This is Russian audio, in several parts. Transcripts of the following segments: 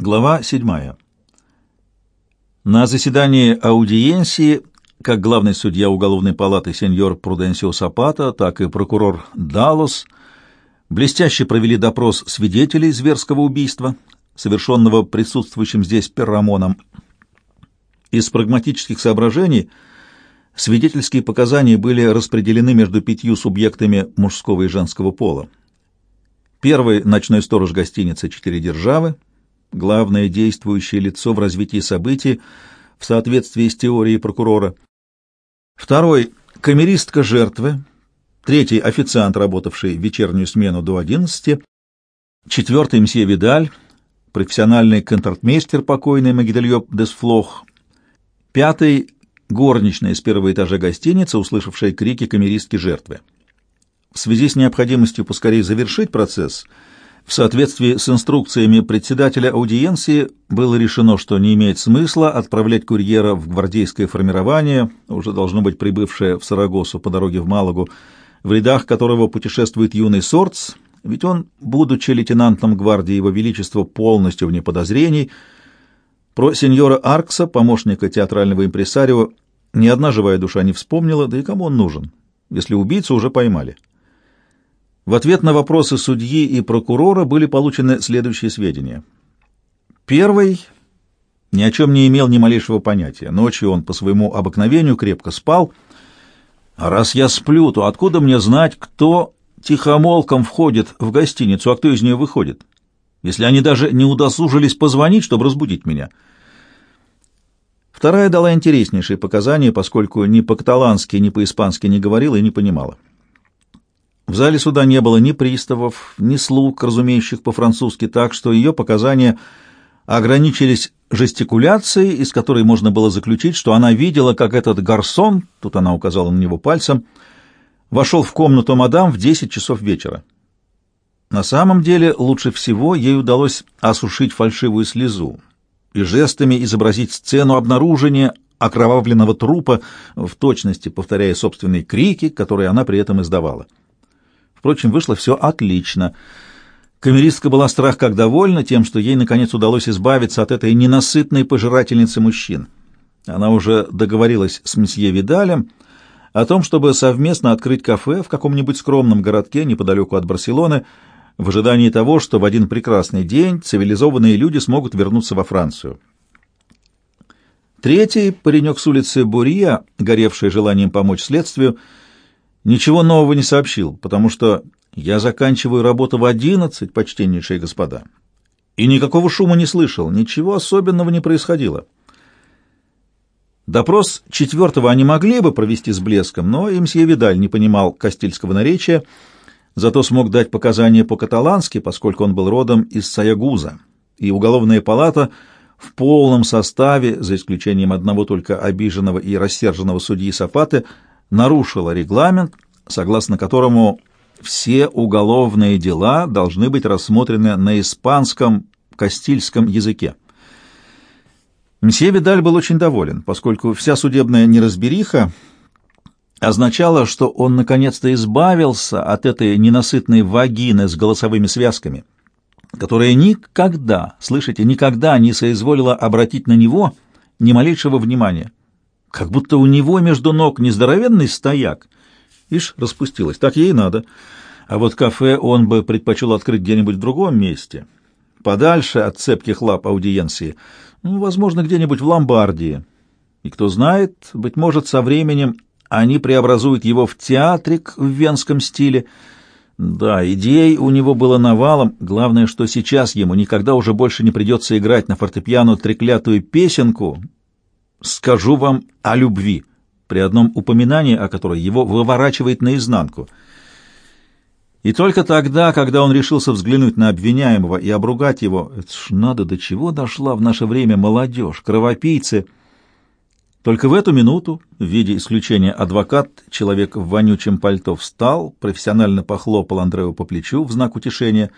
Глава 7. На заседании аудиенции как главный судья уголовной палаты сеньор Пруденсио Сапата, так и прокурор Далос блестяще провели допрос свидетелей зверского убийства, совершенного присутствующим здесь Перрамоном. Из прагматических соображений свидетельские показания были распределены между пятью субъектами мужского и женского пола. Первый — ночной сторож гостиницы «Четыре державы», главное действующее лицо в развитии событий в соответствии с теорией прокурора. Второй — камеристка жертвы. Третий — официант, работавший вечернюю смену до 11. Четвертый — мсье Видаль, профессиональный контрактмейстер покойный Магидальё Десфлох. Пятый — горничная с первого этажа гостиницы, услышавшая крики камеристки жертвы. В связи с необходимостью поскорее завершить процесс — в соответствии с инструкциями председателя аудиенции было решено, что не имеет смысла отправлять курьера в гвардейское формирование, уже должно быть прибывшее в Сарагосу по дороге в Малагу, в рядах которого путешествует юный Сорц, ведь он, будучи лейтенантом гвардии Его Величества, полностью вне подозрений. Про сеньора Аркса, помощника театрального импресарио, ни одна живая душа не вспомнила, да и кому он нужен, если убийцу уже поймали. В ответ на вопросы судьи и прокурора были получены следующие сведения. Первый ни о чем не имел ни малейшего понятия. Ночью он по своему обыкновению крепко спал. А раз я сплю, то откуда мне знать, кто тихомолком входит в гостиницу, а кто из нее выходит? Если они даже не удосужились позвонить, чтобы разбудить меня. Вторая дала интереснейшие показания, поскольку ни по-каталански, ни по-испански не говорила и не понимала. В зале суда не было ни приставов, ни слуг, разумеющих по-французски, так что ее показания ограничились жестикуляцией, из которой можно было заключить, что она видела, как этот гарсон, тут она указала на него пальцем, вошел в комнату мадам в 10 часов вечера. На самом деле лучше всего ей удалось осушить фальшивую слезу и жестами изобразить сцену обнаружения окровавленного трупа, в точности повторяя собственные крики, которые она при этом издавала. Впрочем, вышло все отлично. Камеристка была страх как довольна тем, что ей наконец удалось избавиться от этой ненасытной пожирательницы мужчин. Она уже договорилась с месье Видалем о том, чтобы совместно открыть кафе в каком-нибудь скромном городке неподалеку от Барселоны, в ожидании того, что в один прекрасный день цивилизованные люди смогут вернуться во Францию. Третий, паренек с улицы Бурия, горевший желанием помочь следствию, ничего нового не сообщил, потому что я заканчиваю работу в одиннадцать, почтеннейшие господа. И никакого шума не слышал, ничего особенного не происходило. Допрос четвертого они могли бы провести с блеском, но и мсье Видаль не понимал кастильского наречия, зато смог дать показания по-каталански, поскольку он был родом из Саягуза, и уголовная палата в полном составе, за исключением одного только обиженного и рассерженного судьи Сапаты, нарушила регламент, согласно которому все уголовные дела должны быть рассмотрены на испанском кастильском языке. Мсье Видаль был очень доволен, поскольку вся судебная неразбериха означала, что он наконец-то избавился от этой ненасытной вагины с голосовыми связками, которая никогда, слышите, никогда не соизволила обратить на него ни малейшего внимания как будто у него между ног нездоровенный стояк. Ишь, распустилась, так ей надо. А вот кафе он бы предпочел открыть где-нибудь в другом месте, подальше от цепких лап аудиенции, ну, возможно, где-нибудь в Ломбардии. И кто знает, быть может, со временем они преобразуют его в театрик в венском стиле. Да, идей у него было навалом, главное, что сейчас ему никогда уже больше не придется играть на фортепиано треклятую песенку, скажу вам о любви, при одном упоминании о которой его выворачивает наизнанку. И только тогда, когда он решился взглянуть на обвиняемого и обругать его, это ж надо до чего дошла в наше время молодежь, кровопийцы. Только в эту минуту, в виде исключения адвокат, человек в вонючем пальто встал, профессионально похлопал Андрею по плечу в знак утешения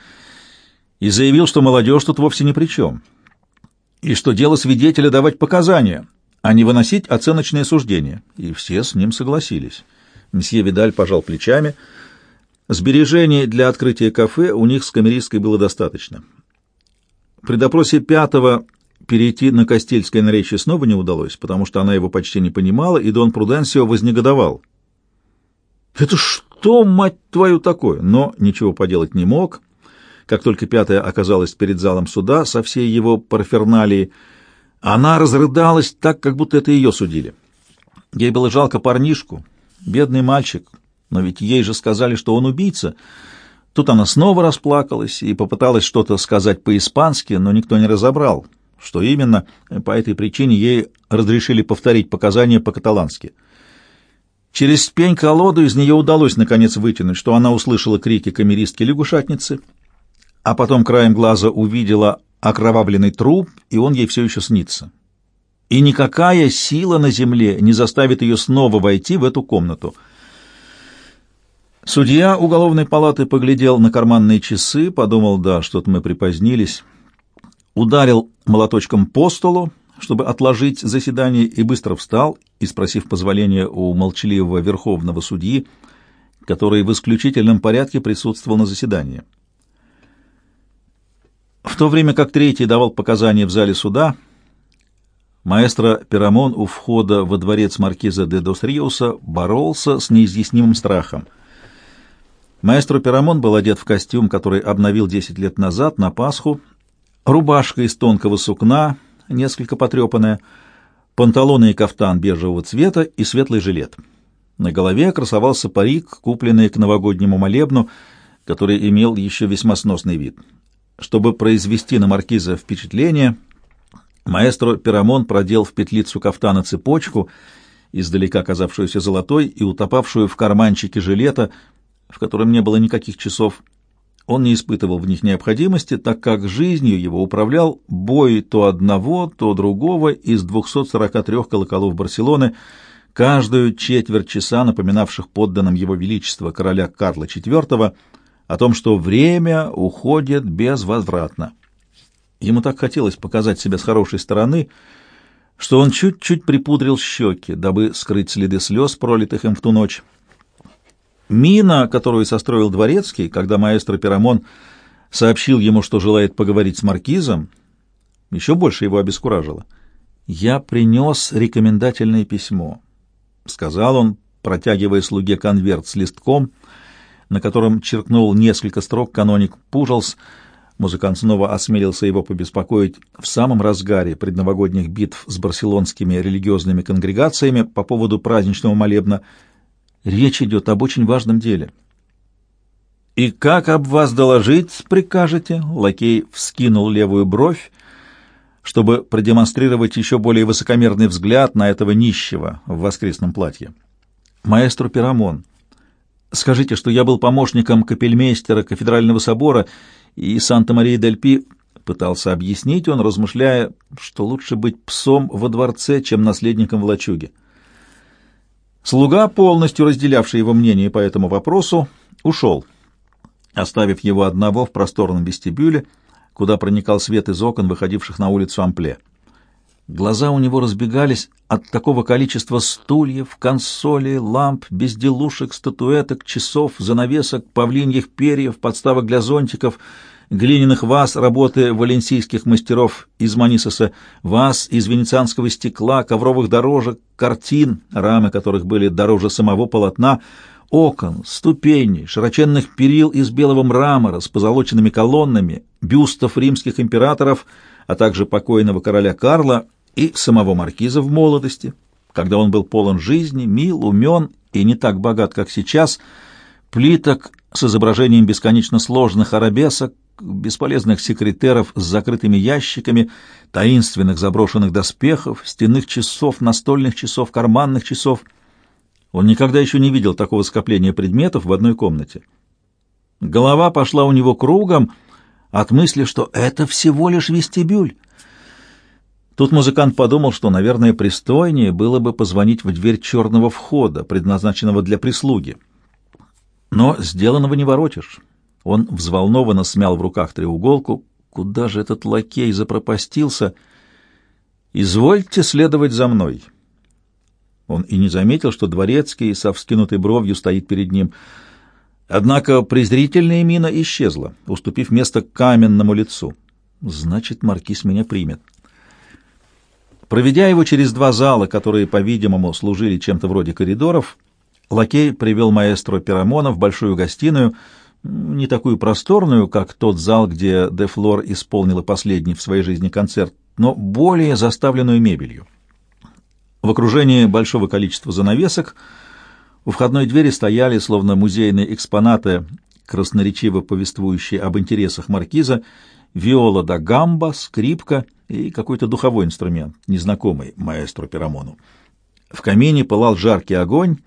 и заявил, что молодежь тут вовсе ни при чем, и что дело свидетеля давать показания, а не выносить оценочные суждения. И все с ним согласились. Мсье Видаль пожал плечами. Сбережений для открытия кафе у них с камеристкой было достаточно. При допросе пятого перейти на Кастильское наречие снова не удалось, потому что она его почти не понимала, и Дон Пруденсио вознегодовал. «Это что, мать твою, такое?» Но ничего поделать не мог. Как только пятая оказалась перед залом суда со всей его парферналией, она разрыдалась так, как будто это ее судили. Ей было жалко парнишку, бедный мальчик, но ведь ей же сказали, что он убийца. Тут она снова расплакалась и попыталась что-то сказать по-испански, но никто не разобрал, что именно. По этой причине ей разрешили повторить показания по-каталански. Через пень-колоду из нее удалось наконец вытянуть, что она услышала крики камеристки-лягушатницы, а потом краем глаза увидела окровавленный труп, и он ей все еще снится. И никакая сила на земле не заставит ее снова войти в эту комнату. Судья уголовной палаты поглядел на карманные часы, подумал, да, что-то мы припозднились, ударил молоточком по столу, чтобы отложить заседание, и быстро встал, и, спросив позволения у молчаливого верховного судьи, который в исключительном порядке присутствовал на заседании. В то время как третий давал показания в зале суда, маэстро Пирамон у входа во дворец маркиза де Дос боролся с неизъяснимым страхом. Маэстро Пирамон был одет в костюм, который обновил 10 лет назад на Пасху, рубашка из тонкого сукна, несколько потрепанная, панталоны и кафтан бежевого цвета и светлый жилет. На голове красовался парик, купленный к новогоднему молебну, который имел еще весьма сносный вид. Чтобы произвести на маркиза впечатление, маэстро Пирамон продел в петлицу кафтана цепочку, издалека казавшуюся золотой и утопавшую в карманчике жилета, в котором не было никаких часов. Он не испытывал в них необходимости, так как жизнью его управлял бой то одного, то другого из 243 колоколов Барселоны, каждую четверть часа напоминавших подданным его величества короля Карла IV, о том, что время уходит безвозвратно. Ему так хотелось показать себя с хорошей стороны, что он чуть-чуть припудрил щеки, дабы скрыть следы слез, пролитых им в ту ночь. Мина, которую состроил Дворецкий, когда маэстро Пирамон сообщил ему, что желает поговорить с маркизом, еще больше его обескуражило. «Я принес рекомендательное письмо», — сказал он, протягивая слуге конверт с листком — на котором черкнул несколько строк каноник Пужелс. Музыкант снова осмелился его побеспокоить в самом разгаре предновогодних битв с барселонскими религиозными конгрегациями по поводу праздничного молебна. Речь идет об очень важном деле. «И как об вас доложить прикажете?» Лакей вскинул левую бровь, чтобы продемонстрировать еще более высокомерный взгляд на этого нищего в воскресном платье. «Маэстро Пирамон», Скажите, что я был помощником капельмейстера кафедрального собора и Санта-Мария-дель-Пи, пытался объяснить он, размышляя, что лучше быть псом во дворце, чем наследником в лачуге. Слуга, полностью разделявший его мнение по этому вопросу, ушел, оставив его одного в просторном вестибюле, куда проникал свет из окон, выходивших на улицу Ампле. Глаза у него разбегались от такого количества стульев, консолей, ламп, безделушек, статуэток, часов, занавесок, павлиньих перьев, подставок для зонтиков, глиняных ваз работы валенсийских мастеров из Манисоса, ваз из венецианского стекла, ковровых дорожек, картин, рамы которых были дороже самого полотна, окон, ступеней, широченных перил из белого мрамора с позолоченными колоннами, бюстов римских императоров, а также покойного короля Карла и самого маркиза в молодости, когда он был полон жизни, мил, умен и не так богат, как сейчас, плиток с изображением бесконечно сложных арабесок, бесполезных секретеров с закрытыми ящиками, таинственных заброшенных доспехов, стенных часов, настольных часов, карманных часов. Он никогда еще не видел такого скопления предметов в одной комнате. Голова пошла у него кругом от мысли, что это всего лишь вестибюль. Тут музыкант подумал, что, наверное, пристойнее было бы позвонить в дверь черного входа, предназначенного для прислуги. Но сделанного не воротишь. Он взволнованно смял в руках треуголку. Куда же этот лакей запропастился? «Извольте следовать за мной». Он и не заметил, что дворецкий со вскинутой бровью стоит перед ним. Однако презрительная мина исчезла, уступив место каменному лицу. Значит, маркиз меня примет. Проведя его через два зала, которые, по-видимому, служили чем-то вроде коридоров, лакей привел маэстро Пирамона в большую гостиную, не такую просторную, как тот зал, где де Флор исполнила последний в своей жизни концерт, но более заставленную мебелью. В окружении большого количества занавесок у входной двери стояли, словно музейные экспонаты, красноречиво повествующие об интересах маркиза, виола да гамба, скрипка и какой-то духовой инструмент, незнакомый маэстро Пирамону. В камине пылал жаркий огонь,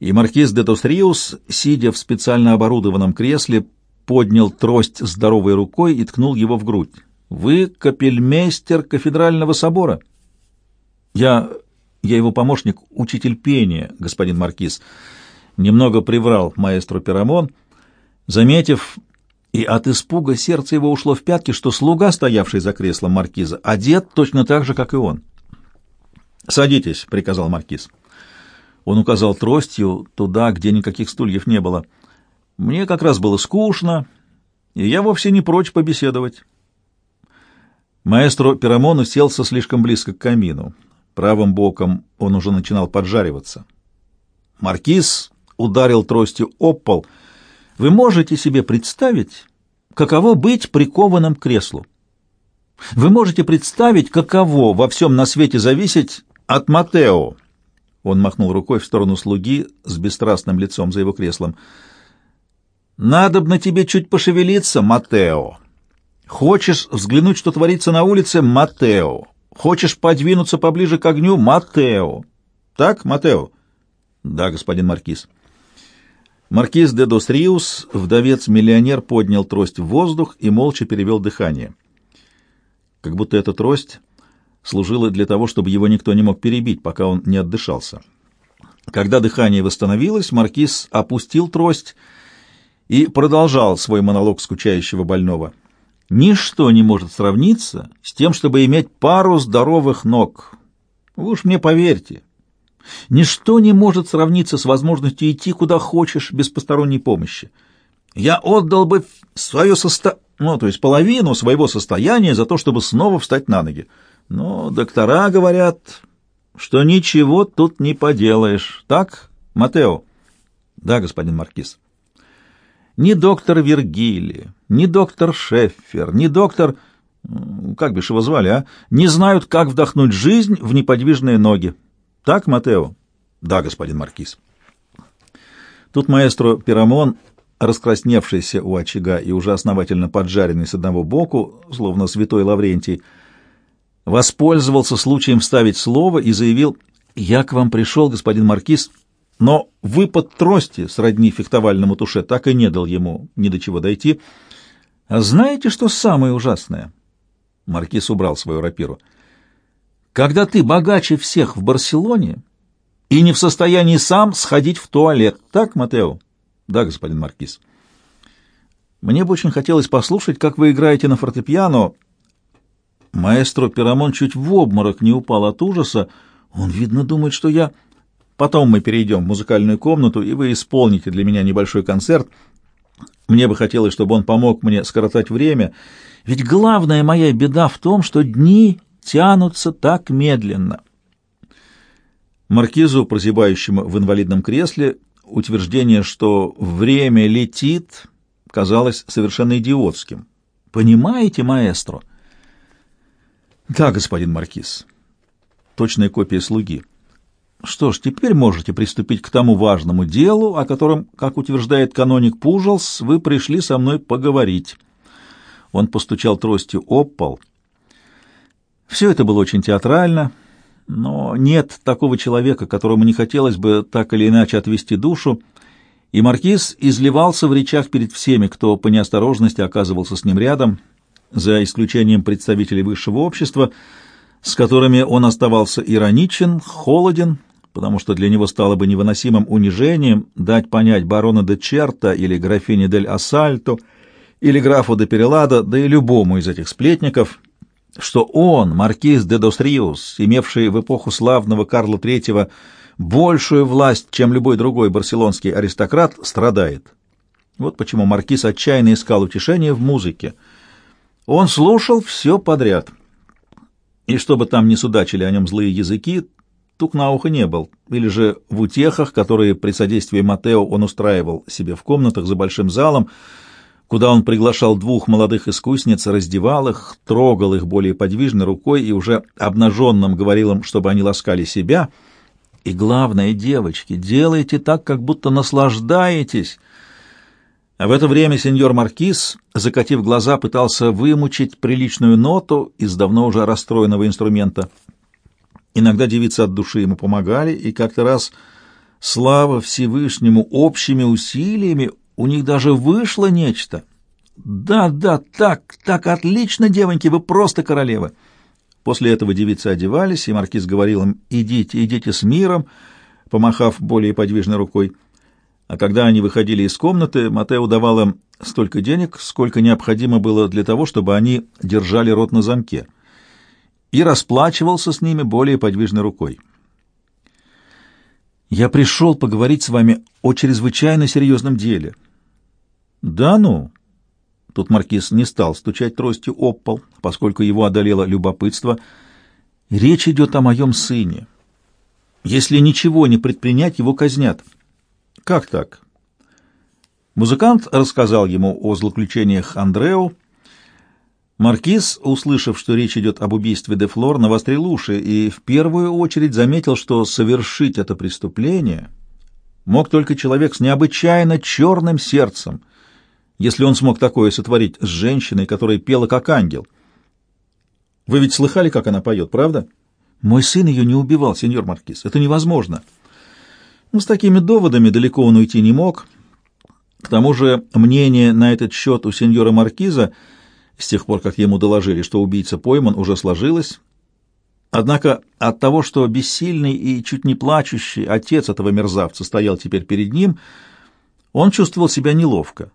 и маркиз де Тосриус, сидя в специально оборудованном кресле, поднял трость здоровой рукой и ткнул его в грудь. «Вы капельмейстер кафедрального собора?» «Я я его помощник, учитель пения, господин Маркиз. Немного приврал маэстро Пирамон, заметив, и от испуга сердце его ушло в пятки, что слуга, стоявший за креслом Маркиза, одет точно так же, как и он. «Садитесь», — приказал Маркиз. Он указал тростью туда, где никаких стульев не было. «Мне как раз было скучно, и я вовсе не прочь побеседовать». Маэстро Пирамон уселся слишком близко к камину. Правым боком он уже начинал поджариваться. Маркиз ударил тростью об пол. Вы можете себе представить, каково быть прикованным к креслу? Вы можете представить, каково во всем на свете зависеть от Матео? Он махнул рукой в сторону слуги с бесстрастным лицом за его креслом. «Надобно тебе чуть пошевелиться, Матео. Хочешь взглянуть, что творится на улице, Матео? Хочешь подвинуться поближе к огню, Матео? Так, Матео? Да, господин маркиз. Маркиз де Досриус, вдовец-миллионер, поднял трость в воздух и молча перевел дыхание. Как будто эта трость служила для того, чтобы его никто не мог перебить, пока он не отдышался. Когда дыхание восстановилось, маркиз опустил трость и продолжал свой монолог скучающего больного. Ничто не может сравниться с тем, чтобы иметь пару здоровых ног. Вы уж мне поверьте. Ничто не может сравниться с возможностью идти куда хочешь без посторонней помощи. Я отдал бы свое состояние, ну, то есть половину своего состояния за то, чтобы снова встать на ноги. Но доктора говорят, что ничего тут не поделаешь. Так, Матео? Да, господин маркиз. Ни доктор Вергили, ни доктор Шеффер, ни доктор... Как бишь его звали, а? Не знают, как вдохнуть жизнь в неподвижные ноги. Так, Матео? Да, господин Маркиз. Тут маэстро Пирамон, раскрасневшийся у очага и уже основательно поджаренный с одного боку, словно святой Лаврентий, воспользовался случаем вставить слово и заявил «Я к вам пришел, господин Маркиз, но выпад трости, сродни фехтовальному туше, так и не дал ему ни до чего дойти. А знаете, что самое ужасное? Маркиз убрал свою рапиру. Когда ты богаче всех в Барселоне и не в состоянии сам сходить в туалет. Так, Матео? Да, господин Маркиз. Мне бы очень хотелось послушать, как вы играете на фортепиано. Маэстро Пирамон чуть в обморок не упал от ужаса. Он, видно, думает, что я... Потом мы перейдем в музыкальную комнату, и вы исполните для меня небольшой концерт. Мне бы хотелось, чтобы он помог мне скоротать время, ведь главная моя беда в том, что дни тянутся так медленно. Маркизу, прозябающему в инвалидном кресле, утверждение, что время летит, казалось совершенно идиотским. Понимаете, маэстро? Да, господин Маркиз. Точная копия слуги. Что ж, теперь можете приступить к тому важному делу, о котором, как утверждает каноник Пужелс, вы пришли со мной поговорить. Он постучал тростью об пол. Все это было очень театрально, но нет такого человека, которому не хотелось бы так или иначе отвести душу, и маркиз изливался в речах перед всеми, кто по неосторожности оказывался с ним рядом, за исключением представителей высшего общества, с которыми он оставался ироничен, холоден потому что для него стало бы невыносимым унижением дать понять барона де Черта или графине дель Ассальто или графу де Перелада, да и любому из этих сплетников, что он, маркиз де Достриус, имевший в эпоху славного Карла III большую власть, чем любой другой барселонский аристократ, страдает. Вот почему маркиз отчаянно искал утешение в музыке. Он слушал все подряд. И чтобы там не судачили о нем злые языки, тук на ухо не был, или же в утехах, которые при содействии Матео он устраивал себе в комнатах за большим залом, куда он приглашал двух молодых искусниц, раздевал их, трогал их более подвижной рукой и уже обнаженным говорил им, чтобы они ласкали себя. И главное, девочки, делайте так, как будто наслаждаетесь. А в это время сеньор Маркиз, закатив глаза, пытался вымучить приличную ноту из давно уже расстроенного инструмента. Иногда девицы от души ему помогали, и как-то раз, слава Всевышнему, общими усилиями у них даже вышло нечто. Да, да, так, так, отлично, девоньки, вы просто королева. После этого девицы одевались, и маркиз говорил им «идите, идите с миром», помахав более подвижной рукой. А когда они выходили из комнаты, Матео давал им столько денег, сколько необходимо было для того, чтобы они держали рот на замке, и расплачивался с ними более подвижной рукой. «Я пришел поговорить с вами о чрезвычайно серьезном деле». «Да ну!» Тут маркиз не стал стучать тростью об пол, поскольку его одолело любопытство. «Речь идет о моем сыне. Если ничего не предпринять, его казнят». «Как так?» Музыкант рассказал ему о злоключениях Андрео, Маркиз, услышав, что речь идет об убийстве де Флор, навострил уши и в первую очередь заметил, что совершить это преступление мог только человек с необычайно черным сердцем, если он смог такое сотворить с женщиной, которая пела как ангел. Вы ведь слыхали, как она поет, правда? Мой сын ее не убивал, сеньор Маркиз. Это невозможно. Ну, с такими доводами далеко он уйти не мог. К тому же мнение на этот счет у сеньора Маркиза — с тех пор, как ему доложили, что убийца пойман, уже сложилось. Однако от того, что бессильный и чуть не плачущий отец этого мерзавца стоял теперь перед ним, он чувствовал себя неловко.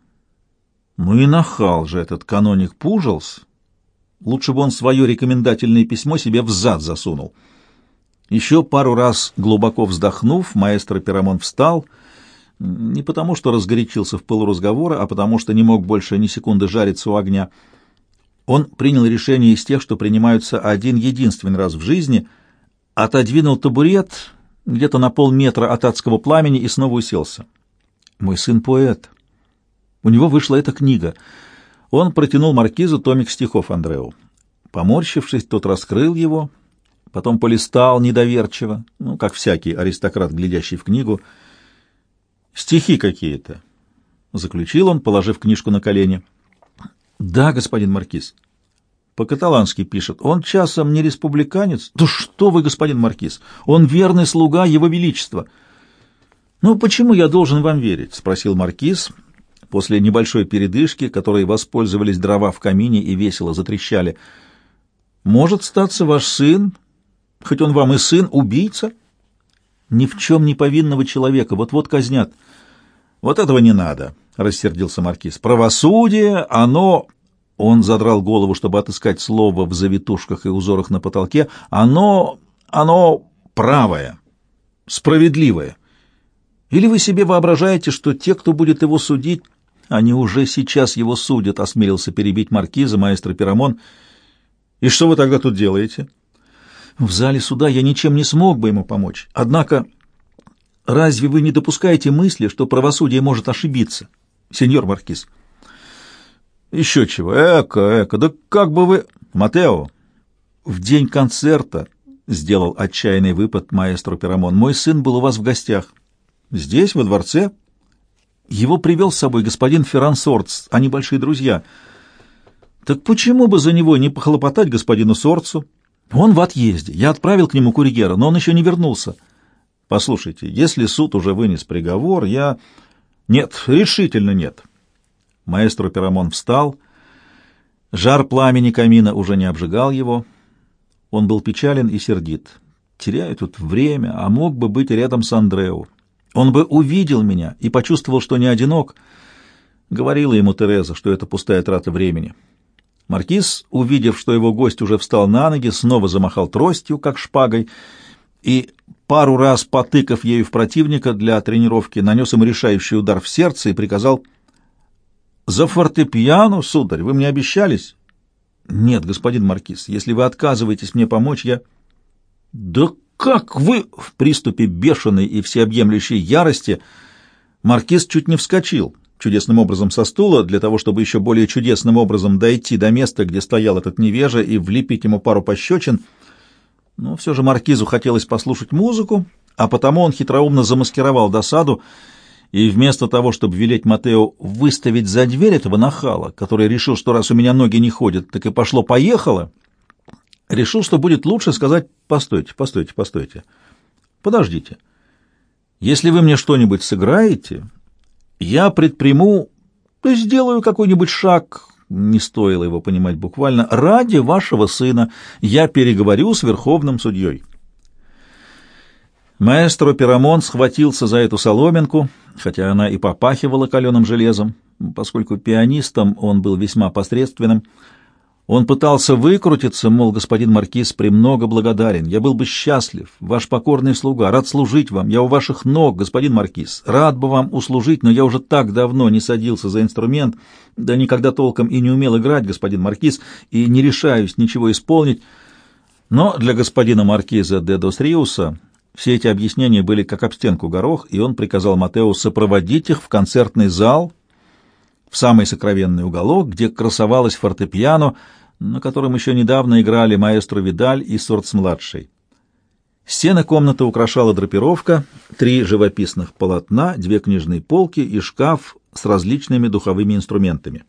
Ну и нахал же этот каноник Пужелс. Лучше бы он свое рекомендательное письмо себе в зад засунул. Еще пару раз глубоко вздохнув, маэстро Пирамон встал, не потому что разгорячился в пылу разговора, а потому что не мог больше ни секунды жариться у огня — он принял решение из тех, что принимаются один единственный раз в жизни, отодвинул табурет где-то на полметра от адского пламени и снова уселся. «Мой сын поэт. У него вышла эта книга». Он протянул маркизу томик стихов Андреу. Поморщившись, тот раскрыл его, потом полистал недоверчиво, ну, как всякий аристократ, глядящий в книгу. «Стихи какие-то», — заключил он, положив книжку на колени. Да, господин маркиз. По-каталански пишет. Он часом не республиканец? Да что вы, господин маркиз? Он верный слуга его величества. Ну, почему я должен вам верить? Спросил маркиз после небольшой передышки, которой воспользовались дрова в камине и весело затрещали. Может статься ваш сын, хоть он вам и сын, убийца? Ни в чем не повинного человека вот-вот казнят. Вот этого не надо. — рассердился маркиз. «Правосудие, оно...» Он задрал голову, чтобы отыскать слово в завитушках и узорах на потолке. «Оно... оно правое, справедливое. Или вы себе воображаете, что те, кто будет его судить, они уже сейчас его судят?» — осмелился перебить маркиза маэстро Пирамон. «И что вы тогда тут делаете?» «В зале суда я ничем не смог бы ему помочь. Однако...» Разве вы не допускаете мысли, что правосудие может ошибиться? Сеньор Маркиз. Еще чего? Эка, эка, да как бы вы... Матео, в день концерта сделал отчаянный выпад маэстро Пирамон. Мой сын был у вас в гостях. Здесь, во дворце? Его привел с собой господин Ферран Сорц, они большие друзья. Так почему бы за него не похлопотать господину Сорцу? Он в отъезде. Я отправил к нему курьера, но он еще не вернулся. Послушайте, если суд уже вынес приговор, я... Нет, решительно нет. Маэстро Пирамон встал. Жар пламени камина уже не обжигал его. Он был печален и сердит. Теряю тут время, а мог бы быть рядом с Андрео. Он бы увидел меня и почувствовал, что не одинок. Говорила ему Тереза, что это пустая трата времени. Маркиз, увидев, что его гость уже встал на ноги, снова замахал тростью, как шпагой, и, пару раз потыкав ею в противника для тренировки, нанес ему решающий удар в сердце и приказал «За фортепиано, сударь, вы мне обещались?» Нет, господин Маркиз, если вы отказываетесь мне помочь, я... Да как вы в приступе бешеной и всеобъемлющей ярости Маркиз чуть не вскочил чудесным образом со стула для того, чтобы еще более чудесным образом дойти до места, где стоял этот невежа, и влепить ему пару пощечин. Но все же Маркизу хотелось послушать музыку, а потому он хитроумно замаскировал досаду, и вместо того, чтобы велеть Матео выставить за дверь этого нахала, который решил, что раз у меня ноги не ходят, так и пошло-поехало, решил, что будет лучше сказать «постойте, постойте, постойте, подождите». Если вы мне что-нибудь сыграете, я предприму, то сделаю какой-нибудь шаг, не стоило его понимать буквально, ради вашего сына я переговорю с верховным судьей. Маэстро Пирамон схватился за эту соломинку, хотя она и попахивала каленым железом, поскольку пианистом он был весьма посредственным, он пытался выкрутиться, мол, господин Маркиз, премного благодарен. Я был бы счастлив, ваш покорный слуга, рад служить вам. Я у ваших ног, господин Маркиз, рад бы вам услужить, но я уже так давно не садился за инструмент, да никогда толком и не умел играть, господин Маркиз, и не решаюсь ничего исполнить. Но для господина Маркиза де Дос Риуса все эти объяснения были как об стенку горох, и он приказал Матео сопроводить их в концертный зал, в самый сокровенный уголок, где красовалась фортепиано, на котором еще недавно играли маэстро Видаль и Сортс-младший. Стены комнаты украшала драпировка, три живописных полотна, две книжные полки и шкаф с различными духовыми инструментами.